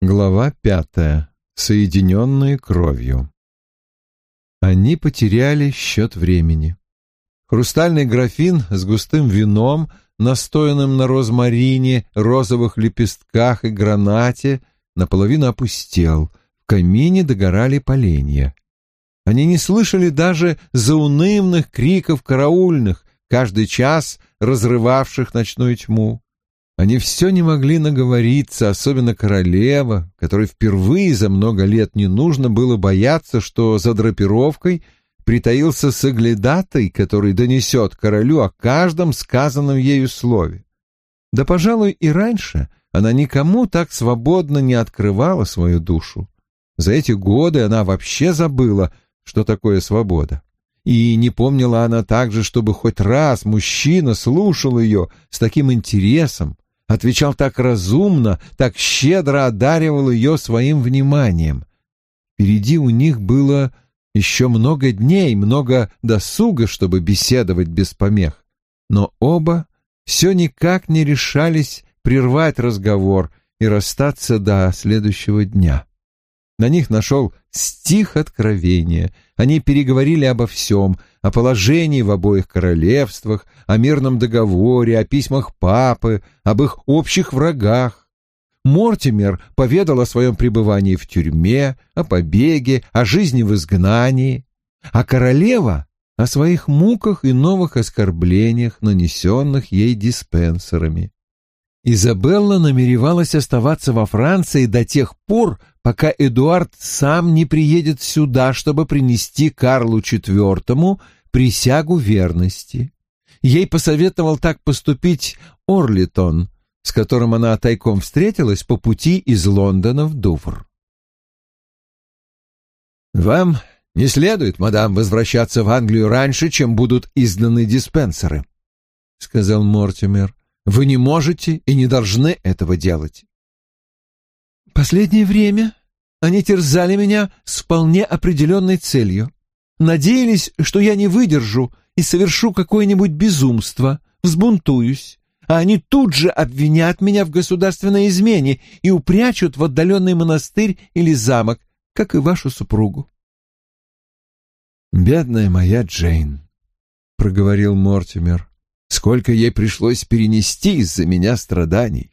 Глава пятая. Соединенные кровью. Они потеряли счет времени. Хрустальный графин с густым вином, настоянным на розмарине, розовых лепестках и гранате, наполовину опустел. В камине догорали поленья. Они не слышали даже заунывных криков караульных, каждый час разрывавших ночную тьму. Они все не могли наговориться, особенно королева, которой впервые за много лет не нужно было бояться, что за драпировкой притаился соглядатай, который донесет королю о каждом сказанном ею слове. Да, пожалуй, и раньше она никому так свободно не открывала свою душу. За эти годы она вообще забыла, что такое свобода. И не помнила она также, чтобы хоть раз мужчина слушал ее с таким интересом, отвечал так разумно, так щедро одаривал ее своим вниманием. Впереди у них было еще много дней, много досуга, чтобы беседовать без помех. Но оба все никак не решались прервать разговор и расстаться до следующего дня. На них нашел стих откровения. Они переговорили обо всем, о положении в обоих королевствах, о мирном договоре, о письмах папы, об их общих врагах. Мортимер поведал о своем пребывании в тюрьме, о побеге, о жизни в изгнании, а королева — о своих муках и новых оскорблениях, нанесенных ей диспенсерами. Изабелла намеревалась оставаться во Франции до тех пор, пока Эдуард сам не приедет сюда, чтобы принести Карлу IV присягу верности. Ей посоветовал так поступить Орлитон, с которым она тайком встретилась по пути из Лондона в Дувр. «Вам не следует, мадам, возвращаться в Англию раньше, чем будут изданы диспенсеры», — сказал Мортимер. «Вы не можете и не должны этого делать». «Последнее время они терзали меня с вполне определенной целью. Надеялись, что я не выдержу и совершу какое-нибудь безумство, взбунтуюсь, а они тут же обвинят меня в государственной измене и упрячут в отдаленный монастырь или замок, как и вашу супругу. «Бедная моя Джейн», — проговорил Мортимер, — «сколько ей пришлось перенести из-за меня страданий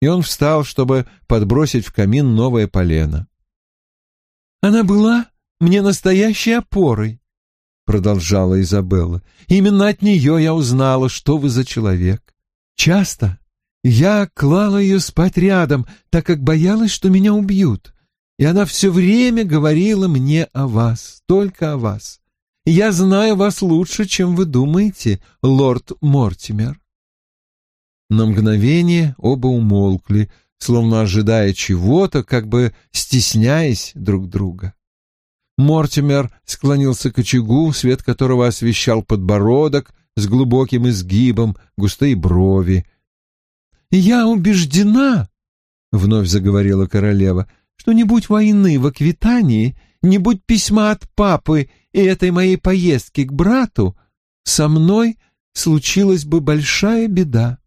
и он встал, чтобы подбросить в камин новое полено. «Она была мне настоящей опорой», — продолжала Изабелла. «Именно от нее я узнала, что вы за человек. Часто я клала ее спать рядом, так как боялась, что меня убьют, и она все время говорила мне о вас, только о вас. Я знаю вас лучше, чем вы думаете, лорд Мортимер. На мгновение оба умолкли, словно ожидая чего-то, как бы стесняясь друг друга. Мортимер склонился к очагу, свет которого освещал подбородок с глубоким изгибом, густые брови. «Я убеждена», — вновь заговорила королева, — «что не будь войны в Аквитании, не будь письма от папы и этой моей поездки к брату, со мной случилась бы большая беда».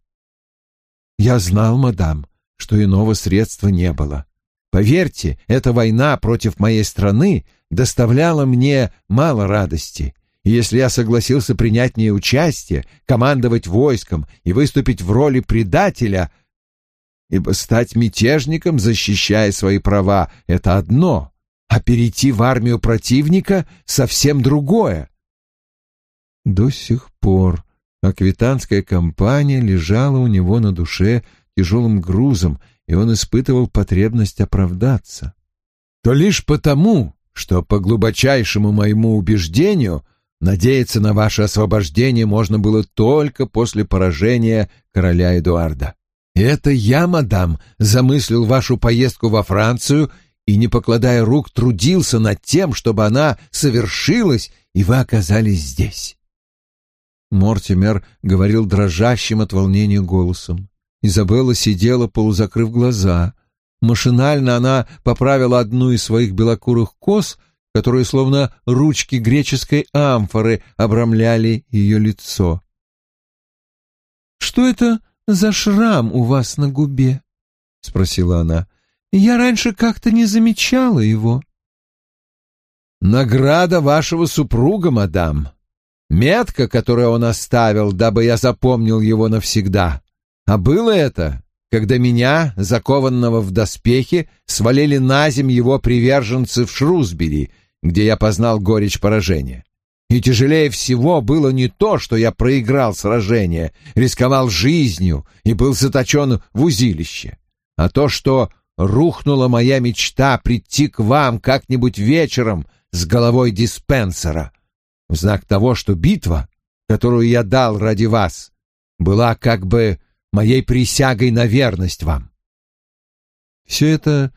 Я знал, мадам, что иного средства не было. Поверьте, эта война против моей страны доставляла мне мало радости. И если я согласился принять в ней участие, командовать войском и выступить в роли предателя, ибо стать мятежником, защищая свои права, — это одно, а перейти в армию противника — совсем другое. До сих пор Аквитанская компания лежала у него на душе тяжелым грузом, и он испытывал потребность оправдаться. То лишь потому, что по глубочайшему моему убеждению надеяться на ваше освобождение можно было только после поражения короля Эдуарда. И это я, мадам, замыслил вашу поездку во Францию и, не покладая рук, трудился над тем, чтобы она совершилась, и вы оказались здесь. Мортимер говорил дрожащим от волнения голосом. Изабелла сидела, полузакрыв глаза. Машинально она поправила одну из своих белокурых кос, которые словно ручки греческой амфоры обрамляли ее лицо. «Что это за шрам у вас на губе?» — спросила она. Я раньше как-то не замечала его. Награда вашего супруга, мадам. Метка, которую он оставил, дабы я запомнил его навсегда. А было это, когда меня, закованного в доспехи, свалили на земь его приверженцы в Шрусбери, где я познал горечь поражения. И тяжелее всего было не то, что я проиграл сражение, рисковал жизнью и был заточен в узилище, а то, что рухнула моя мечта прийти к вам как-нибудь вечером с головой диспенсера, в знак того, что битва, которую я дал ради вас, была как бы моей присягой на верность вам. Все это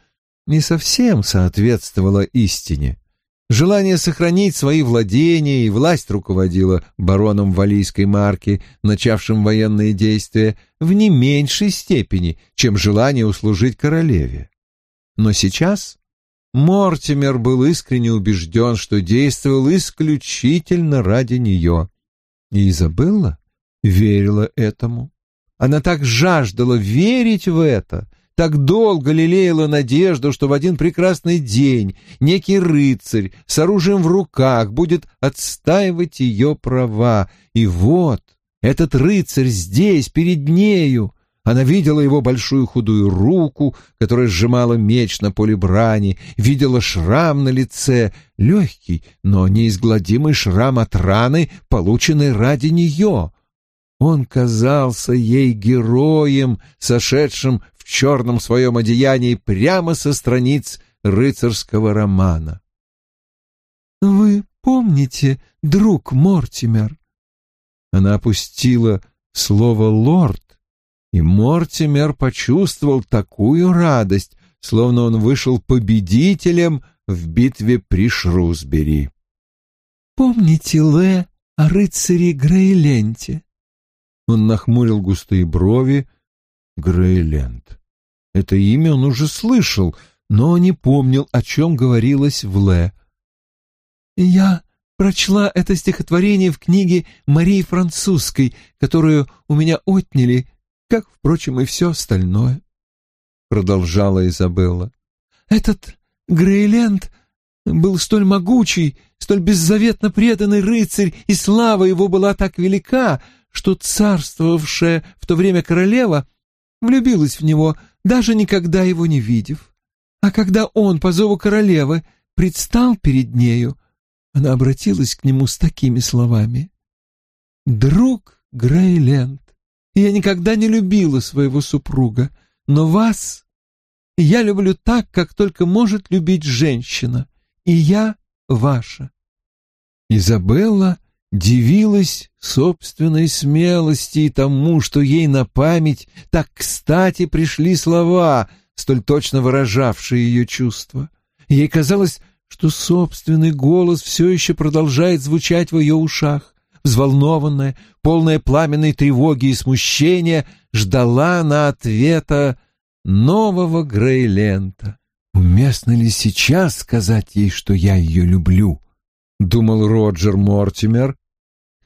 не совсем соответствовало истине. Желание сохранить свои владения и власть руководило бароном Валийской марки, начавшим военные действия, в не меньшей степени, чем желание услужить королеве. Но сейчас Мортимер был искренне убежден, что действовал исключительно ради нее. И Изабелла верила этому. Она так жаждала верить в это, так долго лелеяла надежду, что в один прекрасный день некий рыцарь с оружием в руках будет отстаивать ее права. И вот этот рыцарь здесь, перед нею. Она видела его большую худую руку, которая сжимала меч на поле брани, видела шрам на лице, легкий, но неизгладимый шрам от раны, полученной ради нее. Он казался ей героем, сошедшим в черном своем одеянии прямо со страниц рыцарского романа. «Вы помните, друг Мортимер?» Она опустила слово «лорд», и Мортимер почувствовал такую радость, словно он вышел победителем в битве при Шрусбери. «Помните, Ле, о рыцаре Грейленте?» Он нахмурил густые брови, Грейленд. Это имя он уже слышал, но не помнил, о чем говорилось в Ле. «Я прочла это стихотворение в книге Марии Французской, которую у меня отняли, как, впрочем, и все остальное», — продолжала Изабелла. «Этот Грейленд был столь могучий, столь беззаветно преданный рыцарь, и слава его была так велика, что царствовавшая в то время королева влюбилась в него, даже никогда его не видев. А когда он по зову королевы предстал перед нею, она обратилась к нему с такими словами. «Друг Грейленд, я никогда не любила своего супруга, но вас я люблю так, как только может любить женщина, и я ваша». Изабелла дивилась собственной смелости и тому, что ей на память так кстати пришли слова, столь точно выражавшие ее чувства. Ей казалось, что собственный голос все еще продолжает звучать в ее ушах. Взволнованная, полная пламенной тревоги и смущения, ждала на ответа нового Грейлента. Уместно ли сейчас сказать ей, что я ее люблю? — думал Роджер Мортимер,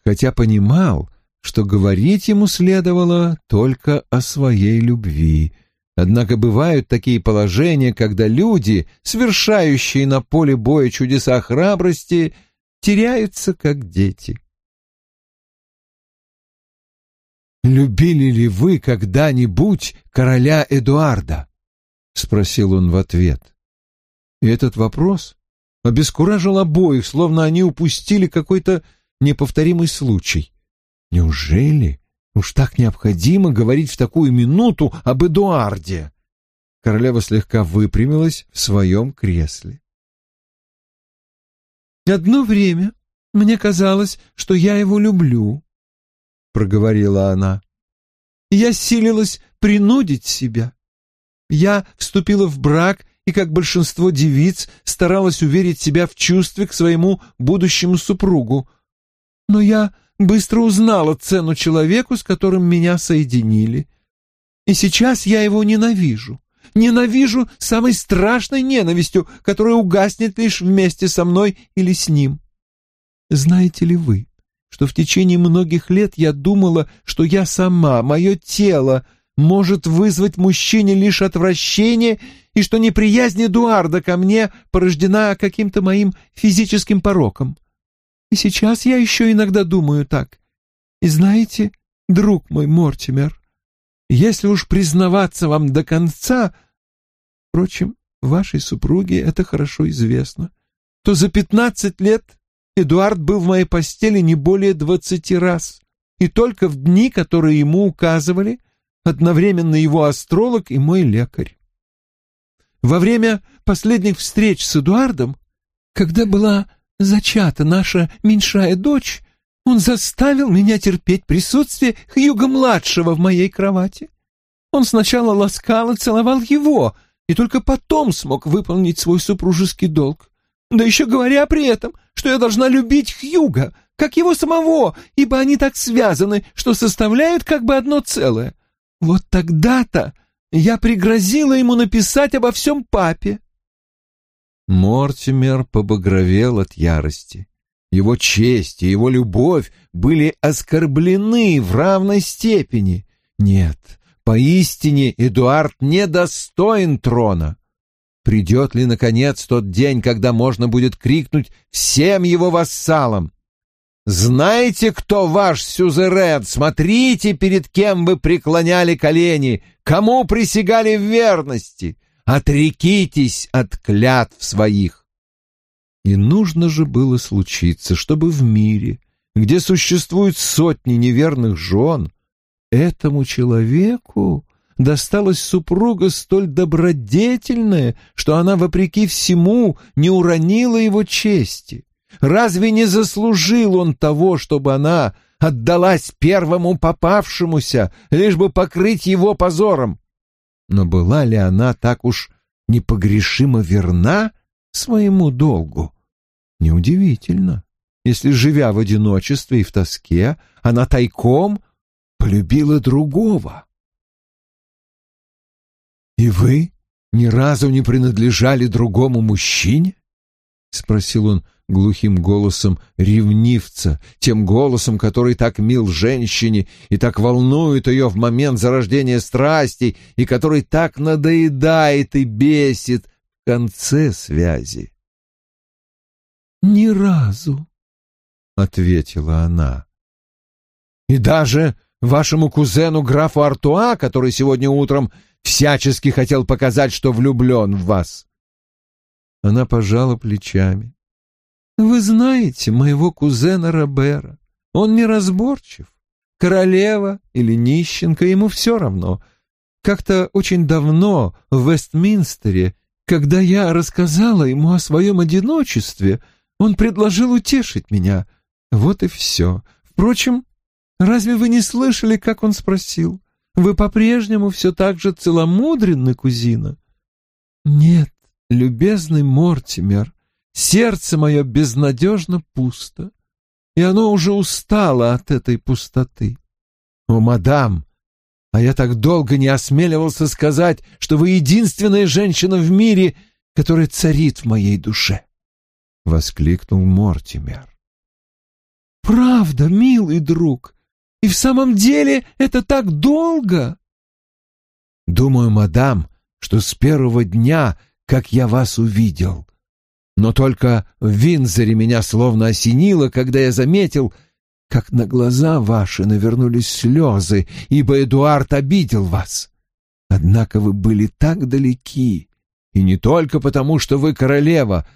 хотя понимал, что говорить ему следовало только о своей любви. Однако бывают такие положения, когда люди, совершающие на поле боя чудеса храбрости, теряются как дети. «Любили ли вы когда-нибудь короля Эдуарда?» — спросил он в ответ. И этот вопрос обескуражил обоих, словно они упустили какой-то неповторимый случай. Неужели уж так необходимо говорить в такую минуту об Эдуарде? Королева слегка выпрямилась в своем кресле. «Одно время мне казалось, что я его люблю», — проговорила она. «Я силилась принудить себя. Я вступила в брак и, как большинство девиц, старалась уверить себя в чувстве к своему будущему супругу, но я быстро узнала цену человеку, с которым меня соединили. И сейчас я его ненавижу. Ненавижу самой страшной ненавистью, которая угаснет лишь вместе со мной или с ним. Знаете ли вы, что в течение многих лет я думала, что я сама, мое тело, может вызвать мужчине лишь отвращение и что неприязнь Эдуарда ко мне порождена каким-то моим физическим пороком. И сейчас я еще иногда думаю так. И знаете, друг мой Мортимер, если уж признаваться вам до конца, впрочем, вашей супруге это хорошо известно, то за пятнадцать лет Эдуард был в моей постели не более двадцати раз, и только в дни, которые ему указывали, одновременно его астролог и мой лекарь. Во время последних встреч с Эдуардом, когда была зачата наша меньшая дочь, он заставил меня терпеть присутствие Хьюга-младшего в моей кровати. Он сначала ласкал и целовал его, и только потом смог выполнить свой супружеский долг. Да еще говоря при этом, что я должна любить Хьюга, как его самого, ибо они так связаны, что составляют как бы одно целое. Вот тогда-то я пригрозила ему написать обо всем папе. Мортимер побагровел от ярости. Его честь и его любовь были оскорблены в равной степени. Нет, поистине Эдуард недостоин трона. Придет ли, наконец, тот день, когда можно будет крикнуть всем его вассалам «Знаете, кто ваш сюзерен? Смотрите, перед кем вы преклоняли колени, кому присягали в верности, отрекитесь от клятв своих». И нужно же было случиться, чтобы в мире, где существуют сотни неверных жен, этому человеку досталась супруга столь добродетельная, что она, вопреки всему, не уронила его чести? Разве не заслужил он того, чтобы она отдалась первому попавшемуся, лишь бы покрыть его позором? Но была ли она так уж непогрешимо верна своему долгу? Неудивительно, если, живя в одиночестве и в тоске, она тайком полюбила другого. «И вы ни разу не принадлежали другому мужчине?» — спросил он глухим голосом ревнивца, тем голосом, который так мил женщине и так волнует ее в момент зарождения страсти, и который так надоедает и бесит в конце связи. «Ни разу», — ответила она. «И даже вашему кузену графу Артуа, который сегодня утром всячески хотел показать, что влюблен в вас. Она пожала плечами. Вы знаете моего кузена Робера. Он неразборчив. Королева или нищенка, ему все равно. Как-то очень давно в Вестминстере, когда я рассказала ему о своем одиночестве, он предложил утешить меня. Вот и все. Впрочем, Разве вы не слышали, как он спросил? Вы по-прежнему все так же целомудренны, кузина? Нет, любезный Мортимер, сердце мое безнадежно пусто, и оно уже устало от этой пустоты. О, мадам, а я так долго не осмеливался сказать, что вы единственная женщина в мире, которая царит в моей душе, — воскликнул Мортимер. «Правда, милый друг, и в самом деле это так долго? Думаю, мадам, что с первого дня, как я вас увидел. Но только в Винзоре меня словно осенило, когда я заметил, как на глаза ваши навернулись слезы, ибо Эдуард обидел вас. Однако вы были так далеки, и не только потому, что вы королева,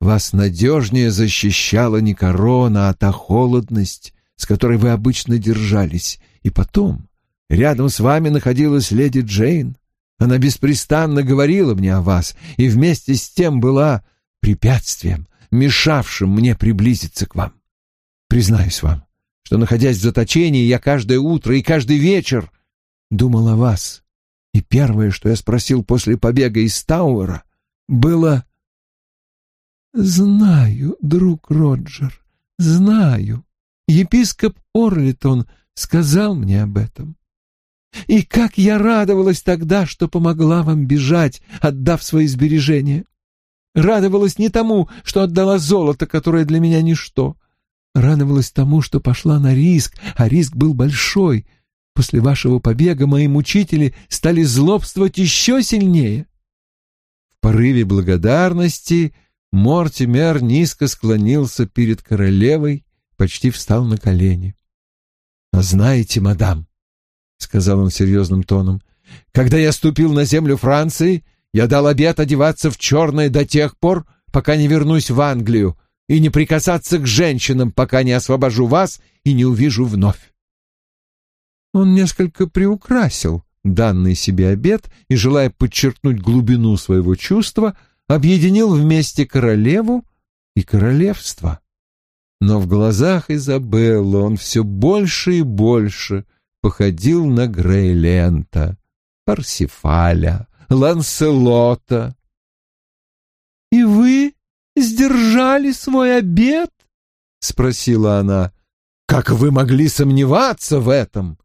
вас надежнее защищала не корона, а та холодность, с которой вы обычно держались. И потом, рядом с вами находилась леди Джейн. Она беспрестанно говорила мне о вас и вместе с тем была препятствием, мешавшим мне приблизиться к вам. Признаюсь вам, что, находясь в заточении, я каждое утро и каждый вечер думал о вас. И первое, что я спросил после побега из Тауэра, было «Знаю, друг Роджер, знаю. Епископ Орлитон сказал мне об этом. И как я радовалась тогда, что помогла вам бежать, отдав свои сбережения. Радовалась не тому, что отдала золото, которое для меня ничто. Радовалась тому, что пошла на риск, а риск был большой. После вашего побега мои мучители стали злобствовать еще сильнее. порыве благодарности Мортимер низко склонился перед королевой, почти встал на колени. — А знаете, мадам, — сказал он серьезным тоном, — когда я ступил на землю Франции, я дал обет одеваться в черное до тех пор, пока не вернусь в Англию, и не прикасаться к женщинам, пока не освобожу вас и не увижу вновь. Он несколько приукрасил данный себе обет и, желая подчеркнуть глубину своего чувства, объединил вместе королеву и королевство. Но в глазах Изабеллы он все больше и больше походил на Грейлента, Парсифаля, Ланселота. «И вы сдержали свой обет?» — спросила она. «Как вы могли сомневаться в этом?»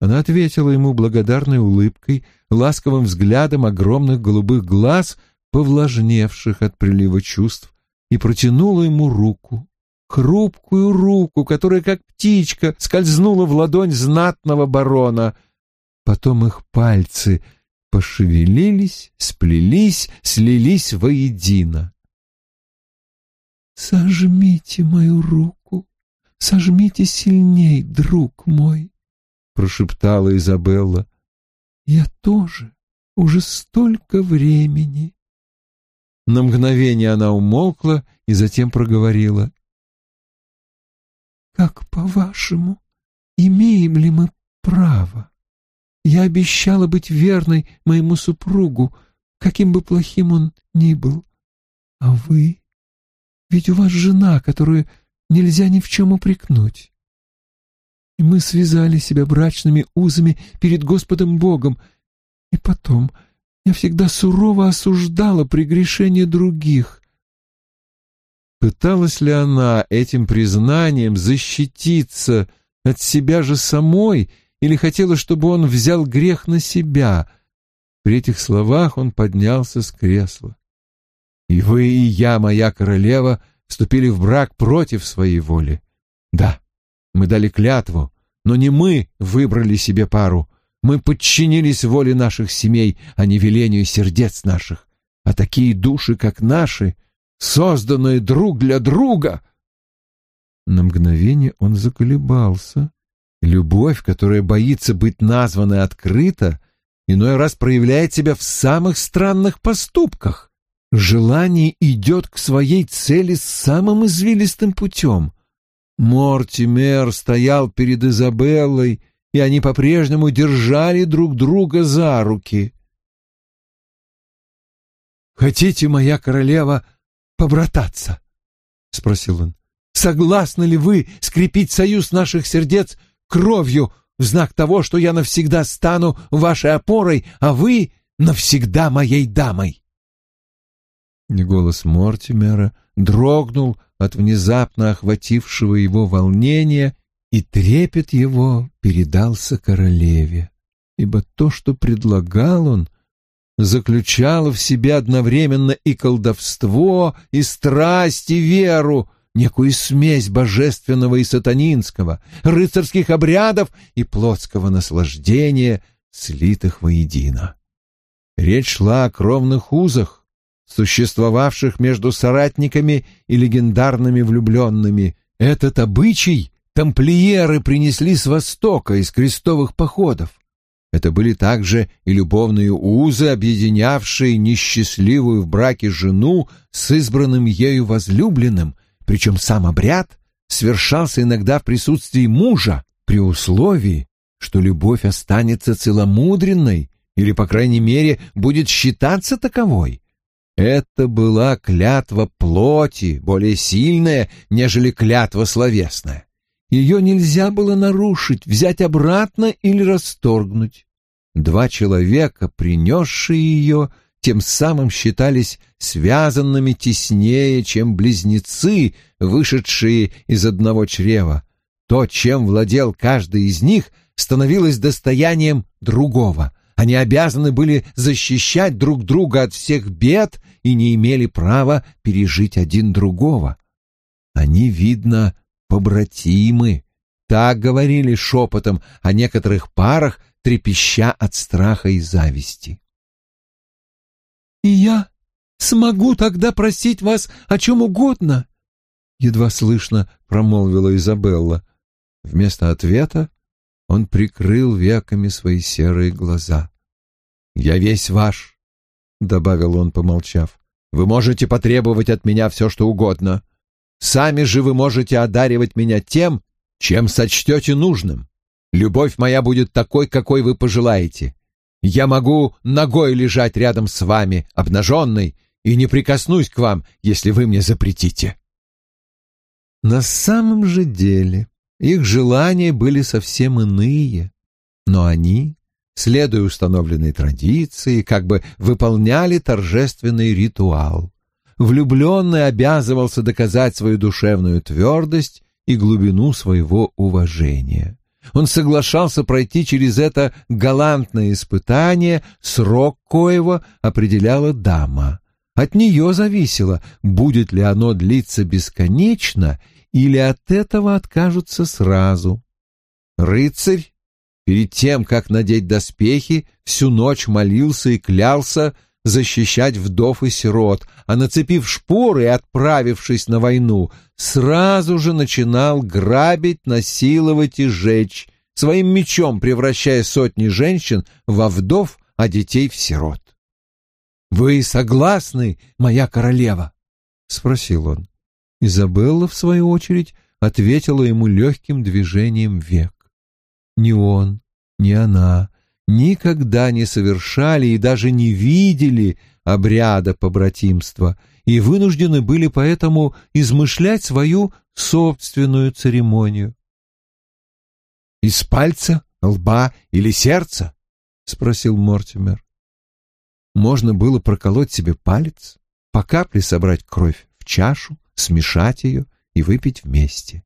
Она ответила ему благодарной улыбкой, ласковым взглядом огромных голубых глаз, повлажневших от прилива чувств, и протянула ему руку, хрупкую руку, которая, как птичка, скользнула в ладонь знатного барона. Потом их пальцы пошевелились, сплелись, слились воедино. «Сожмите мою руку, сожмите сильней, друг мой», — прошептала Изабелла. «Я тоже уже столько времени». На мгновение она умолкла и затем проговорила. «Как, по-вашему, имеем ли мы право? Я обещала быть верной моему супругу, каким бы плохим он ни был. А вы? Ведь у вас жена, которую нельзя ни в чем упрекнуть и мы связали себя брачными узами перед Господом Богом. И потом, я всегда сурово осуждала прегрешения других. Пыталась ли она этим признанием защититься от себя же самой или хотела, чтобы он взял грех на себя? При этих словах он поднялся с кресла. «И вы, и я, моя королева, вступили в брак против своей воли. Да, мы дали клятву, но не мы выбрали себе пару. Мы подчинились воле наших семей, а не велению сердец наших. А такие души, как наши, созданные друг для друга... На мгновение он заколебался. Любовь, которая боится быть названной открыто, иной раз проявляет себя в самых странных поступках. Желание идет к своей цели самым извилистым путем. Мортимер стоял перед Изабеллой, и они по-прежнему держали друг друга за руки. «Хотите, моя королева, побрататься?» — спросил он. «Согласны ли вы скрепить союз наших сердец кровью в знак того, что я навсегда стану вашей опорой, а вы навсегда моей дамой?» Голос Мортимера дрогнул от внезапно охватившего его волнения, и трепет его передался королеве, ибо то, что предлагал он, заключало в себе одновременно и колдовство, и страсть, и веру, некую смесь божественного и сатанинского, рыцарских обрядов и плотского наслаждения, слитых воедино. Речь шла о кровных узах, существовавших между соратниками и легендарными влюбленными. Этот обычай тамплиеры принесли с Востока из крестовых походов. Это были также и любовные узы, объединявшие несчастливую в браке жену с избранным ею возлюбленным, причем сам обряд совершался иногда в присутствии мужа, при условии, что любовь останется целомудренной или, по крайней мере, будет считаться таковой. Это была клятва плоти, более сильная, нежели клятва словесная. Ее нельзя было нарушить, взять обратно или расторгнуть. Два человека, принесшие ее, тем самым считались связанными теснее, чем близнецы, вышедшие из одного чрева. То, чем владел каждый из них, становилось достоянием другого — они обязаны были защищать друг друга от всех бед и не имели права пережить один другого. Они, видно, побратимы. Так говорили шепотом о некоторых парах, трепеща от страха и зависти. «И я смогу тогда просить вас о чем угодно?» Едва слышно промолвила Изабелла. Вместо ответа он прикрыл веками свои серые глаза. «Я весь ваш», — добавил он, помолчав. «Вы можете потребовать от меня все, что угодно. Сами же вы можете одаривать меня тем, чем сочтете нужным. Любовь моя будет такой, какой вы пожелаете. Я могу ногой лежать рядом с вами, обнаженной, и не прикоснусь к вам, если вы мне запретите». На самом же деле их желания были совсем иные, но они, следуя установленной традиции, как бы выполняли торжественный ритуал. Влюбленный обязывался доказать свою душевную твердость и глубину своего уважения. Он соглашался пройти через это галантное испытание, срок коего определяла дама. От нее зависело, будет ли оно длиться бесконечно или от этого откажутся сразу. Рыцарь, перед тем, как надеть доспехи, всю ночь молился и клялся защищать вдов и сирот, а нацепив шпоры и отправившись на войну, сразу же начинал грабить, насиловать и жечь, своим мечом превращая сотни женщин во вдов, а детей в сирот. «Вы согласны, моя королева?» — спросил он. Изабелла, в свою очередь, ответила ему легким движением век. Ни он, ни она никогда не совершали и даже не видели обряда побратимства и вынуждены были поэтому измышлять свою собственную церемонию. «Из пальца, лба или сердца?» — спросил Мортимер. Можно было проколоть себе палец, по капле собрать кровь в чашу, смешать ее и выпить вместе.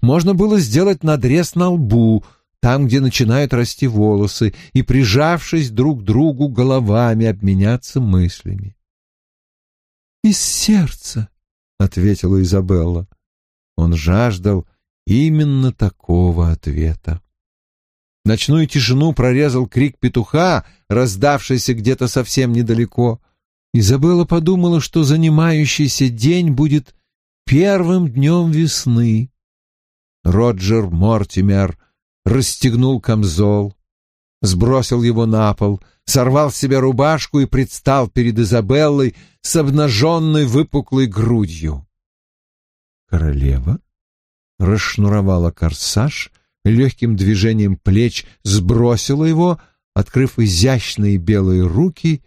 Можно было сделать надрез на лбу, там, где начинают расти волосы, и, прижавшись друг к другу головами, обменяться мыслями. «Из сердца», — ответила Изабелла. Он жаждал именно такого ответа. Ночную тишину прорезал крик петуха, раздавшийся где-то совсем недалеко. Изабелла подумала, что занимающийся день будет первым днем весны. Роджер Мортимер расстегнул камзол, сбросил его на пол, сорвал с себя рубашку и предстал перед Изабеллой с обнаженной выпуклой грудью. Королева расшнуровала корсаж, легким движением плеч сбросила его, открыв изящные белые руки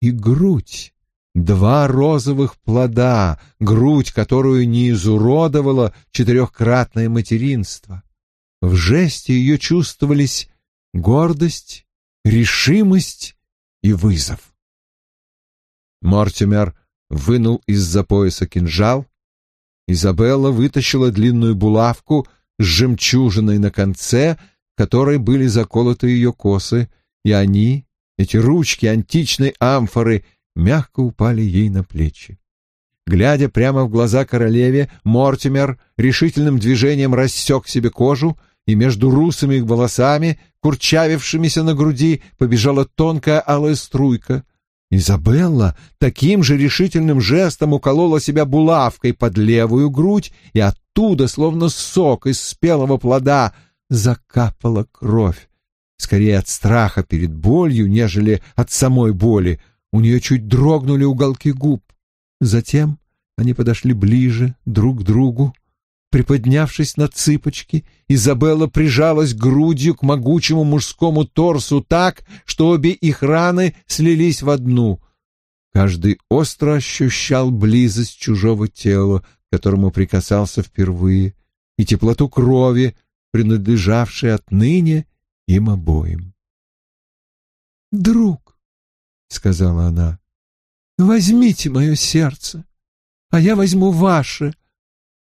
и грудь Два розовых плода, грудь, которую не изуродовало четырехкратное материнство. В жесте ее чувствовались гордость, решимость и вызов. Мортимер вынул из-за пояса кинжал. Изабелла вытащила длинную булавку с жемчужиной на конце, которой были заколоты ее косы, и они, эти ручки античной амфоры, мягко упали ей на плечи. Глядя прямо в глаза королеве, Мортимер решительным движением рассек себе кожу, и между русыми волосами, курчавившимися на груди, побежала тонкая алая струйка. Изабелла таким же решительным жестом уколола себя булавкой под левую грудь, и оттуда, словно сок из спелого плода, закапала кровь. Скорее от страха перед болью, нежели от самой боли — у нее чуть дрогнули уголки губ. Затем они подошли ближе друг к другу. Приподнявшись на цыпочки, Изабелла прижалась грудью к могучему мужскому торсу так, что обе их раны слились в одну. Каждый остро ощущал близость чужого тела, к которому прикасался впервые, и теплоту крови, принадлежавшей отныне им обоим. «Друг!» — сказала она. «Возьмите мое сердце, а я возьму ваше,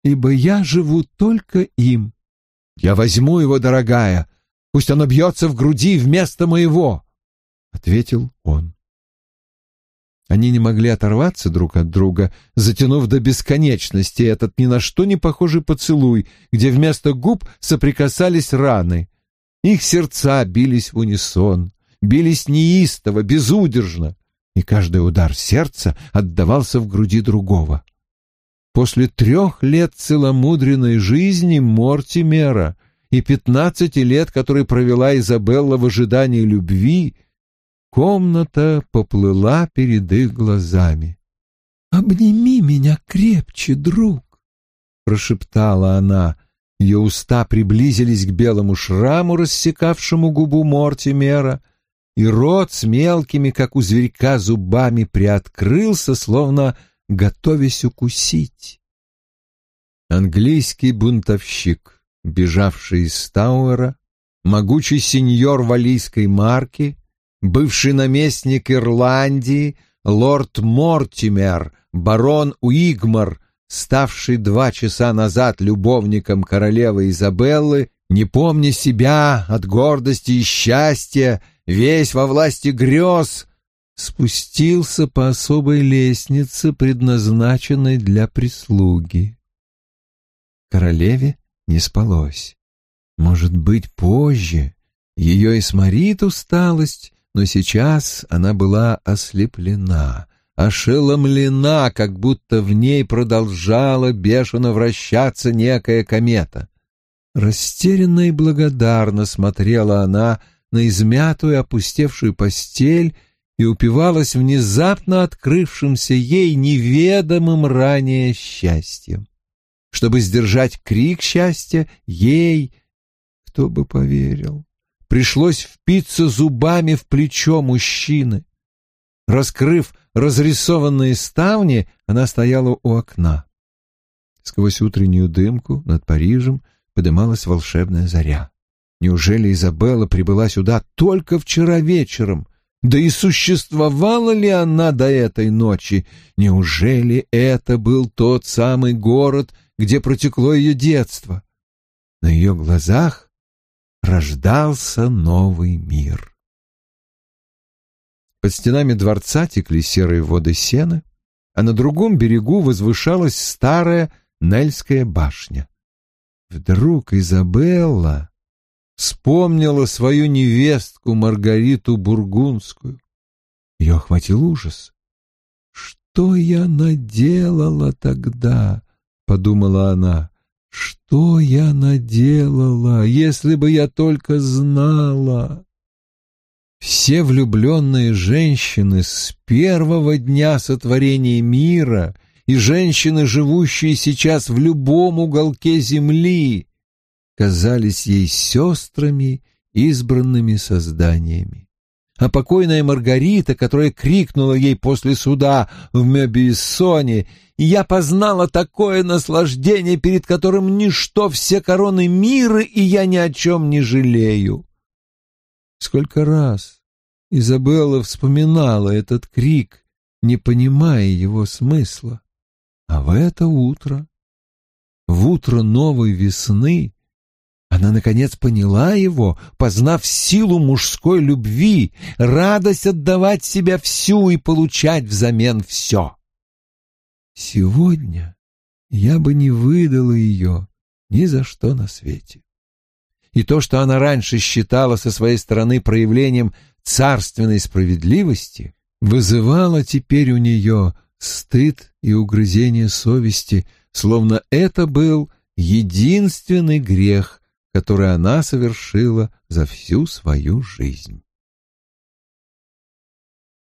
ибо я живу только им». «Я возьму его, дорогая, пусть оно бьется в груди вместо моего», — ответил он. Они не могли оторваться друг от друга, затянув до бесконечности этот ни на что не похожий поцелуй, где вместо губ соприкасались раны. Их сердца бились в унисон бились неистово, безудержно. и каждый удар сердца отдавался в груди другого. После трех лет целомудренной жизни Мортимера и пятнадцати лет, которые провела Изабелла в ожидании любви, комната поплыла перед их глазами. «Обними меня крепче, друг!» — прошептала она. Ее уста приблизились к белому шраму, рассекавшему губу Мортимера, и рот с мелкими, как у зверька, зубами приоткрылся, словно готовясь укусить. Английский бунтовщик, бежавший из Тауэра, могучий сеньор валийской марки, бывший наместник Ирландии, лорд Мортимер, барон Уигмар, ставший два часа назад любовником королевы Изабеллы, не помня себя от гордости и счастья, весь во власти грез, спустился по особой лестнице, предназначенной для прислуги. Королеве не спалось. Может быть, позже ее и сморит усталость, но сейчас она была ослеплена, ошеломлена, как будто в ней продолжала бешено вращаться некая комета. Растерянно и благодарно смотрела она на измятую опустевшую постель и упивалась внезапно открывшимся ей неведомым ранее счастьем. Чтобы сдержать крик счастья, ей, кто бы поверил, пришлось впиться зубами в плечо мужчины. Раскрыв разрисованные ставни, она стояла у окна. Сквозь утреннюю дымку над Парижем подымалась волшебная заря. Неужели Изабелла прибыла сюда только вчера вечером? Да и существовала ли она до этой ночи? Неужели это был тот самый город, где протекло ее детство? На ее глазах рождался новый мир. Под стенами дворца текли серые воды сена, а на другом берегу возвышалась старая Нельская башня. Вдруг Изабелла вспомнила свою невестку Маргариту Бургундскую. Ее охватил ужас. «Что я наделала тогда?» — подумала она. «Что я наделала, если бы я только знала?» Все влюбленные женщины с первого дня сотворения мира и женщины, живущие сейчас в любом уголке земли, казались ей сестрами, избранными созданиями. А покойная Маргарита, которая крикнула ей после суда в Мебиссоне, «Я познала такое наслаждение, перед которым ничто все короны мира, и я ни о чем не жалею!» Сколько раз Изабелла вспоминала этот крик, не понимая его смысла. А в это утро, в утро новой весны, она, наконец, поняла его, познав силу мужской любви, радость отдавать себя всю и получать взамен все. Сегодня я бы не выдала ее ни за что на свете. И то, что она раньше считала со своей стороны проявлением царственной справедливости, вызывало теперь у нее стыд и угрызение совести, словно это был единственный грех, который она совершила за всю свою жизнь.